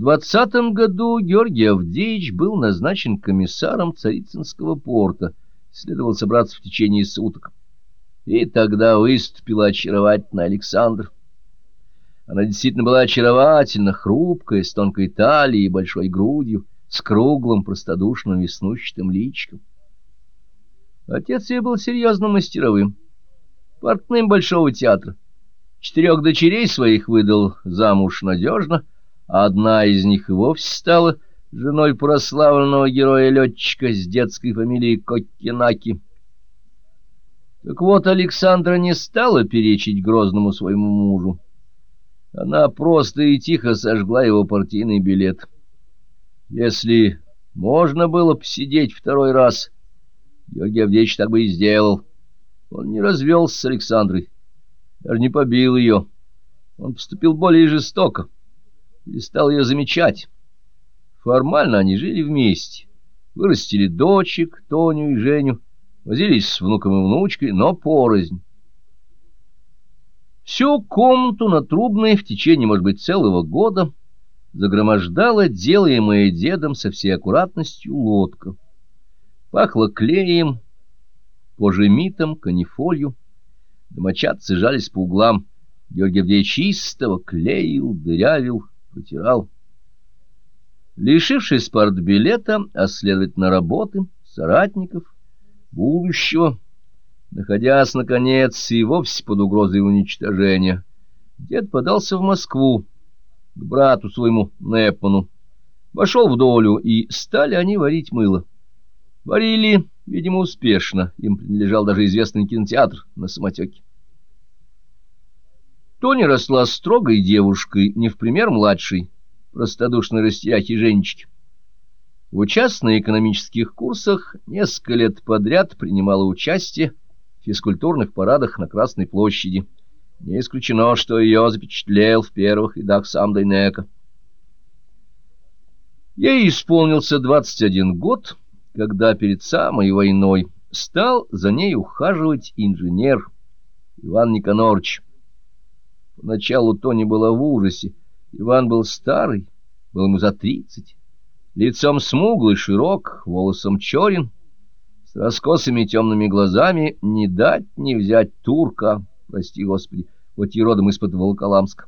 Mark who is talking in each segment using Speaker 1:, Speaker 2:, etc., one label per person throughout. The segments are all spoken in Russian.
Speaker 1: В двадцатом году Георгий Авдеевич был назначен комиссаром Царицынского порта, следовал собраться в течение суток. И тогда выступила очаровательная Александр. Она действительно была очаровательна, хрупкая, с тонкой талией и большой грудью, с круглым, простодушным, веснущатым личиком. Отец ее был серьезным мастеровым, портным Большого театра. Четырех дочерей своих выдал замуж надежно, одна из них и вовсе стала женой прославленного героя-летчика с детской фамилией Коккинаки. Так вот, Александра не стала перечить грозному своему мужу. Она просто и тихо сожгла его партийный билет. Если можно было посидеть второй раз, Георгий Авдеевич так бы и сделал. Он не развелся с Александрой, даже не побил ее. Он поступил более жестоко перестал ее замечать. Формально они жили вместе, вырастили дочек, Тоню и Женю, возились с внуком и внучкой, но порознь. Всю комнату на Трубной в течение, может быть, целого года загромождала делаемая дедом со всей аккуратностью лодка. Пахло клеем, пожемитом, канифолью. Домочадцы жались по углам. Георгий Авдеевич чистого клеил, дырявил, протирал. Лишившись партбилета, а следовательно работы, соратников, будущего, находясь, наконец, и вовсе под угрозой уничтожения, дед подался в Москву к брату своему Непману, вошел в долю, и стали они варить мыло. Варили, видимо, успешно, им принадлежал даже известный кинотеатр на самотеке. Тоня росла строгой девушкой, не в пример младшей, простодушной растяхи Женечки. В участно-экономических курсах несколько лет подряд принимала участие в физкультурных парадах на Красной площади. Не исключено, что ее запечатлел в первых рядах сам Дайнека. Ей исполнился 21 год, когда перед самой войной стал за ней ухаживать инженер Иван Никонорович. Поначалу Тони была в ужасе. Иван был старый, был ему за тридцать. Лицом смуглый, широк, волосом черен, с раскосыми темными глазами не дать не взять турка, прости господи, хоть и родом из-под Волоколамска.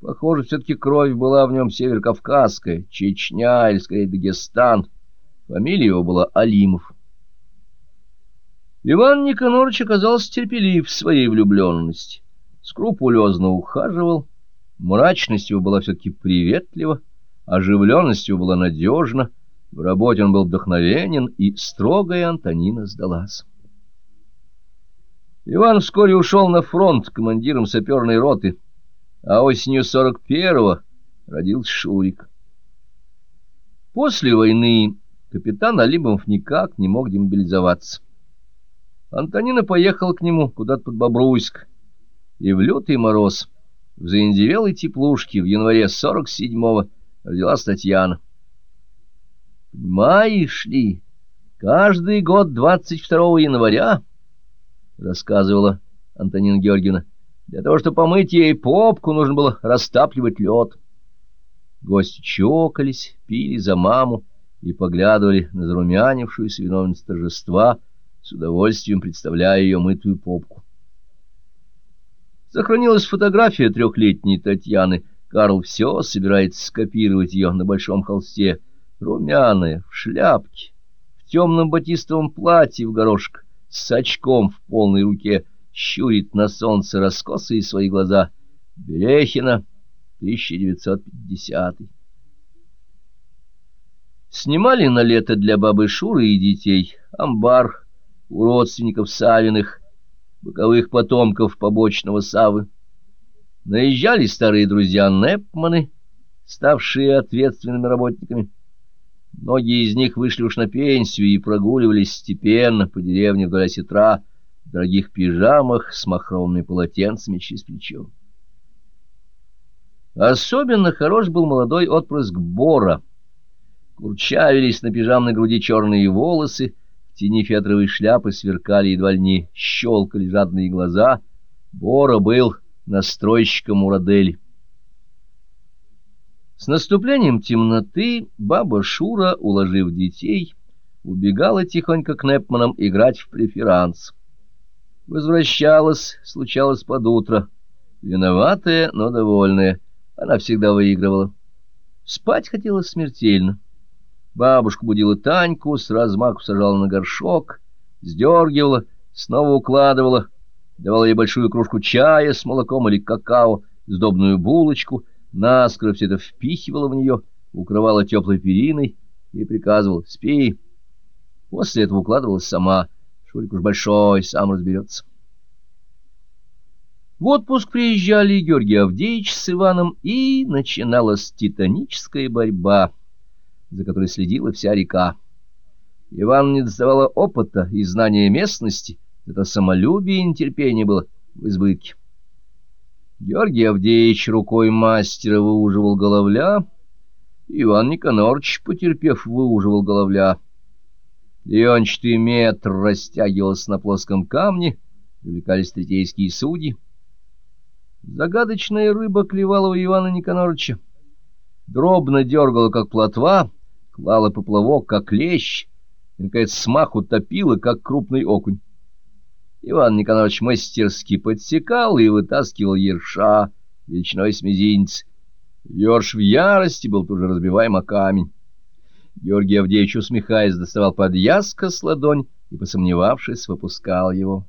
Speaker 1: Похоже, все-таки кровь была в нем северокавказская, Чечня или, скорее, Дагестан. Фамилия его была Алимов. Иван Никонорович оказался терпелив в своей влюбленности скрупулезно ухаживал, мрачность его была все-таки приветлива, оживленность его была надежна, в работе он был вдохновенен, и строгая Антонина сдалась. Иван вскоре ушел на фронт командиром саперной роты, а осенью 41-го родился Шурик. После войны капитан Алимов никак не мог демобилизоваться. Антонина поехала к нему куда-то под Бобруйск, и в лютый мороз в заиндевелой теплушке в январе 47-го родилась Татьяна. «Понимаешь ли, каждый год 22 января, — рассказывала Антонина Георгиевна, — для того, чтобы помыть ей попку, нужно было растапливать лед». Гости чокались, пили за маму и поглядывали на зарумянившуюся виновницу торжества, с удовольствием представляя ее мытую попку. Сохранилась фотография трехлетней Татьяны. Карл все собирается скопировать ее на большом холсте. Румяная, в шляпке, в темном батистовом платье в горошек, с очком в полной руке, щурит на солнце раскосые свои глаза. Берехина, 1950 Снимали на лето для бабы Шуры и детей амбар у родственников Савиных, боковых потомков побочного Савы. Наезжали старые друзья Непманы, ставшие ответственными работниками. Многие из них вышли уж на пенсию и прогуливались степенно по деревне вдоль осетра в дорогих пижамах с махровыми полотенцами через плечо. Особенно хорош был молодой отпрыск Бора. Курчавились на пижамной груди черные волосы, тени фетровой шляпы сверкали едва ли не щелкали жадные глаза. Бора был настройщиком Урадели. С наступлением темноты баба Шура, уложив детей, убегала тихонько к Непманам играть в преферанс. Возвращалась, случалось под утро, виноватая, но довольная. Она всегда выигрывала. Спать хотелось смертельно. Бабушка будила Таньку, с размаху сажала на горшок, сдергивала, снова укладывала, давала ей большую кружку чая с молоком или какао, сдобную булочку — наскоро все это впихивала в нее, укрывала теплой периной и приказывала «Спи». После этого укладывалась сама. Шурик уж большой, сам разберется. В отпуск приезжали Георгий Авдеевич с Иваном, и начиналась титаническая борьба, за которой следила вся река. Иван не доставало опыта и знания местности, это самолюбие и нетерпение было в избытке. Георгий Авдеевич рукой мастера выуживал головля, Иван Никонорович, потерпев, выуживал головля. Леончатый метр растягивался на плоском камне, привлекались третейские судьи. Загадочная рыба клевала у Ивана Никоноровича. Дробно дергала, как плотва, клала поплавок, как лещ, и, наконец, смаху топила, как крупный окунь. Иван Николаевич мастерски подсекал и вытаскивал ерша величиной с мизинец. Ерш в ярости был тут же разбиваем о камень. Георгий Авдеевич, усмехаясь, доставал подъязка с ладонь и, посомневавшись, выпускал его.